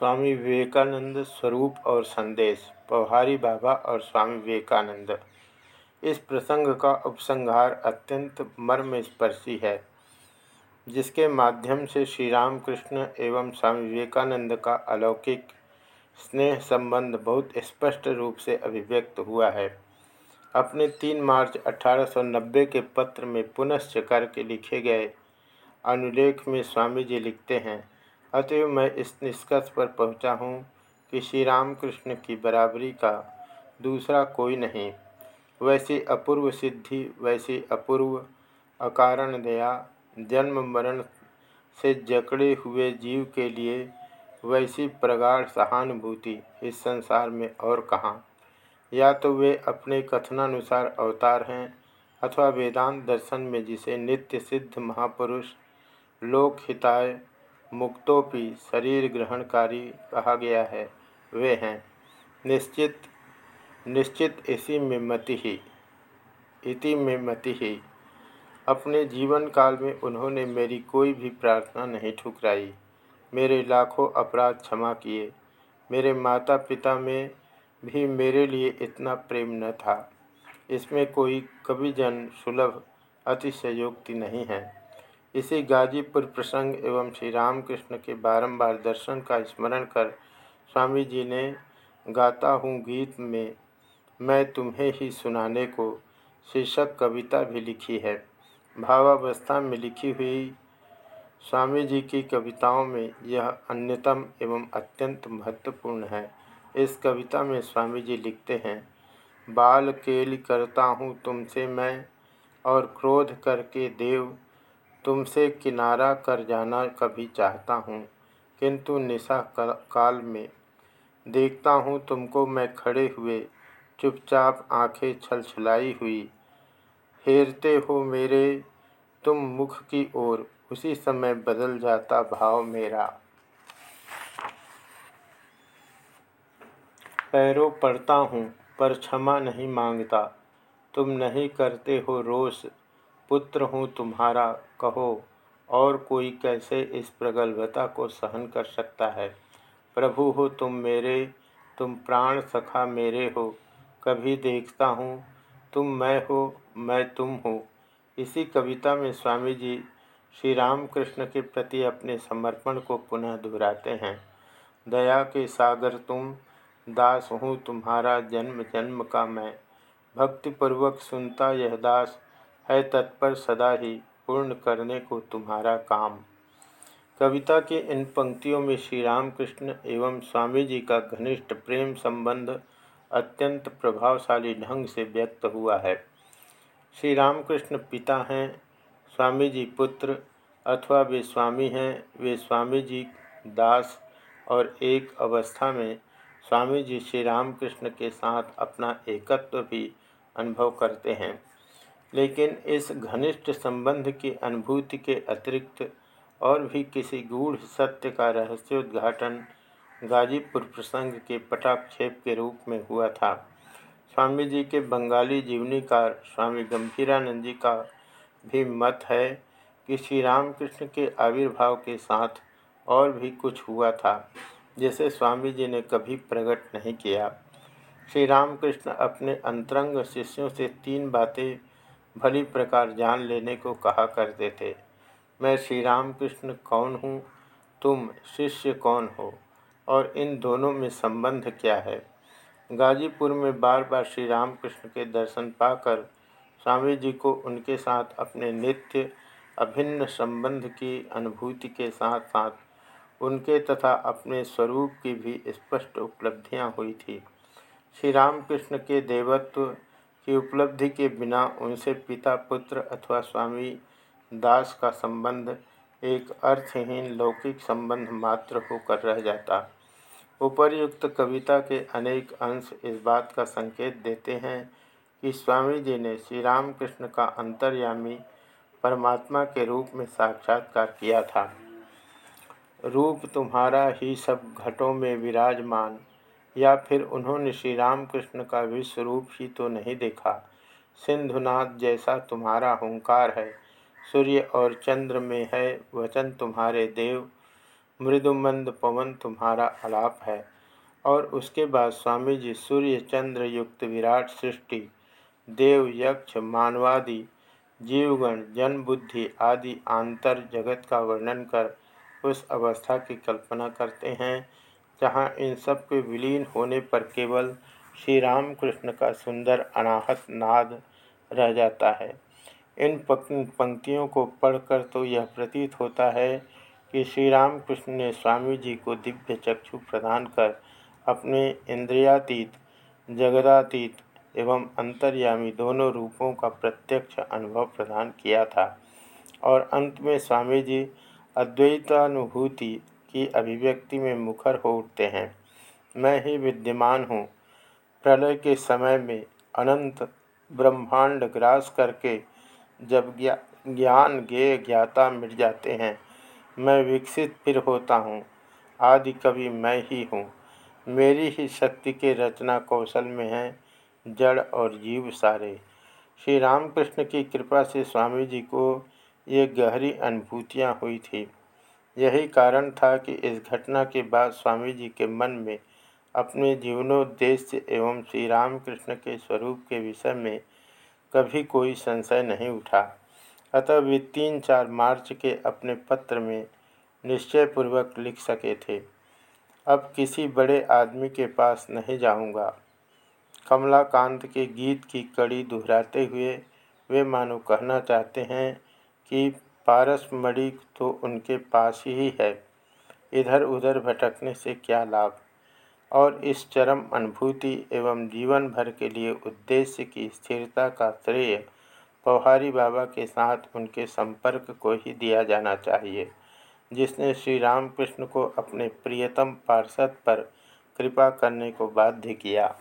स्वामी विवेकानंद स्वरूप और संदेश पौहारी बाबा और स्वामी विवेकानंद। इस प्रसंग का उपसंहार अत्यंत मर्मस्पर्शी है, जिसके माध्यम से श्री रामकृष्ण एवं स्वामी विवेकानंद का अलौकिक स्नेह संबंध बहुत स्पष्ट रूप से अभिव्यक्त हुआ है। अपने 3 मार्च 1890 के पत्र में पुनश्च करके लिखे गए अनुलेख में स्वामी जी लिखते हैं अतएव मैं इस निष्कर्ष पर पहुँचा हूँ कि श्री रामकृष्ण की बराबरी का दूसरा कोई नहीं। वैसी अपूर्व सिद्धि, वैसी अपूर्व अकारण दया, जन्म मरण से जकड़े हुए जीव के लिए वैसी प्रगाढ़ सहानुभूति इस संसार में और कहाँ? या तो वे अपने कथनानुसार अवतार हैं अथवा वेदांत दर्शन में जिसे नित्य सिद्ध महापुरुष लोकहिताय मुक्तोपि शरीर ग्रहणकारी कहा गया है, वे हैं। निश्चित निश्चित इसी में मति ही, इति में मति ही। अपने जीवन काल में उन्होंने मेरी कोई भी प्रार्थना नहीं ठुकराई। मेरे लाखों अपराध क्षमा किए। मेरे माता पिता में भी मेरे लिए इतना प्रेम न था। इसमें कोई कवि जन सुलभ, अतिशयोक्ति नहीं है। इसी गाजीपुर प्रसंग एवं श्री रामकृष्ण के बारंबार दर्शन का स्मरण कर स्वामी जी ने गाता हूँ गीत में, मैं तुम्हें ही सुनाने को शीर्षक कविता भी लिखी है। भावावस्था में लिखी हुई स्वामी जी की कविताओं में यह अन्यतम एवं अत्यंत महत्वपूर्ण है। इस कविता में स्वामी जी लिखते हैं, बाल केल करता हूँ तुमसे मैं और क्रोध करके देव तुमसे किनारा कर जाना कभी चाहता हूँ, किंतु निशा काल में देखता हूँ तुमको मैं खड़े हुए, चुपचाप आँखें छलछलाई हुई। हेरते हो मेरे तुम मुख की ओर, उसी समय बदल जाता भाव मेरा। पैरों पड़ता हूँ, पर क्षमा नहीं माँगता। तुम नहीं करते हो रोष पुत्र हूँ तुम्हारा, कहो, और कोई कैसे इस प्रगल्भता को सहन कर सकता है? प्रभु हो तुम मेरे, तुम प्राण सखा मेरे हो, कभी देखता हूँ तुम मैं हो, मैं तुम हो। इसी कविता में स्वामी जी श्री रामकृष्ण के प्रति अपने समर्पण को पुनः दोहराते हैं। दया के सागर तुम, दास हूँ तुम्हारा जन्म जन्म का मैं। भक्तिपूर्वक सुनता यह दास है तत्पर सदा ही पूर्ण करने को तुम्हारा काम। कविता के इन पंक्तियों में श्री रामकृष्ण एवं स्वामी जी का घनिष्ठ प्रेम संबंध अत्यंत प्रभावशाली ढंग से व्यक्त हुआ है। श्री रामकृष्ण पिता हैं स्वामी जी पुत्र अथवा वे स्वामी हैं, वे स्वामी जी दास और एक अवस्था में स्वामी जी श्री रामकृष्ण के साथ अपना एकत्व भी अनुभव करते हैं। लेकिन इस घनिष्ठ संबंध की अनुभूति के अतिरिक्त और भी किसी गूढ़ सत्य का रहस्योद्घाटन गाजीपुर प्रसंग के पटाक्षेप के रूप में हुआ था। स्वामी जी के बंगाली जीवनीकार स्वामी गंभीरानंद जी का भी मत है कि श्री रामकृष्ण के आविर्भाव के साथ और भी कुछ हुआ था, जिसे स्वामी जी ने कभी प्रकट नहीं किया। श्री रामकृष्ण अपने अंतरंग शिष्यों से तीन बातें भली प्रकार जान लेने को कहा करते थे। मैं श्री रामकृष्ण कौन हूँ? तुम शिष्य कौन हो? और इन दोनों में संबंध क्या है? गाजीपुर में बार बार श्री रामकृष्ण के दर्शन पाकर स्वामी जी को उनके साथ अपने नित्य, अभिन्न संबंध की अनुभूति के साथ साथ उनके तथा अपने स्वरूप की भी स्पष्ट उपलब्धियाँ हुई थी। श्री रामकृष्ण के देवत्व की उपलब्धि के बिना उनसे पिता, पुत्र अथवा स्वामी, दास का संबंध एक अर्थहीन लौकिक संबंध मात्र होकर रह जाता। उपर्युक्त कविता के अनेक अंश इस बात का संकेत देते हैं कि स्वामी जी ने श्री रामकृष्ण का अंतर्यामी परमात्मा के रूप में साक्षात्कार किया था। रूप तुम्हारा ही सब घटों में विराजमान या फिर उन्होंने श्री रामकृष्ण का विश्व रूप ही तो नहीं देखा। सिंधुनाथ जैसा तुम्हारा हंकार है, सूर्य और चंद्र में है, वचन तुम्हारे देव, मृदुमंद पवन तुम्हारा अलाप है। और उसके बाद स्वामी जी सूर्य चंद्र युक्त विराट सृष्टि, देव यक्ष मानवादि, जीवगण जन बुद्धि आदि आंतर जगत का वर्णन कर उस अवस्था की कल्पना करते हैं। जहाँ इन सब के विलीन होने पर केवल श्री राम कृष्ण का सुंदर अनाहत नाद रह जाता है। इन पंक्तियों को पढ़कर तो यह प्रतीत होता है कि श्री राम कृष्ण ने स्वामी जी को दिव्य चक्षु प्रदान कर अपने इंद्रियातीत, जगदातीत एवं अंतर्यामी दोनों रूपों का प्रत्यक्ष अनुभव प्रदान किया था। और अंत में स्वामी जी अद्वैतानुभूति की अभिव्यक्ति में मुखर हो उठते हैं। मैं ही विद्यमान हूँ। प्रलय के समय में अनंत ब्रह्मांड ग्रास करके जब ज्ञान ज्ञेय ज्ञाता मिट जाते हैं, मैं विकसित फिर होता हूँ। आदि कवि मैं ही हूँ। मेरी ही शक्ति के रचना कौशल में है जड़ और जीव सारे। श्री रामकृष्ण की कृपा से स्वामी जी को ये गहरी अनुभूतियाँ हुई थी। यही कारण था कि इस घटना के बाद स्वामी जी के मन में अपने जीवनोद्देश्य एवं श्री रामकृष्ण के स्वरूप के विषय में कभी कोई संशय नहीं उठा अतः वे तीन चार मार्च के अपने पत्र में निश्चयपूर्वक लिख सके थे, अब किसी बड़े आदमी के पास नहीं जाऊँगा। कमलाकांत के गीत की कड़ी दोहराते हुए वे मानो कहना चाहते हैं कि पारस मणि तो उनके पास ही है। इधर उधर भटकने से क्या लाभ? और इस चरम अनुभूति एवं जीवन भर के लिए उद्देश्य की स्थिरता का श्रेय पौहारी बाबा के साथ उनके संपर्क को ही दिया जाना चाहिए, जिसने श्री रामकृष्ण को अपने प्रियतम पार्षद पर कृपा करने को बाध्य किया।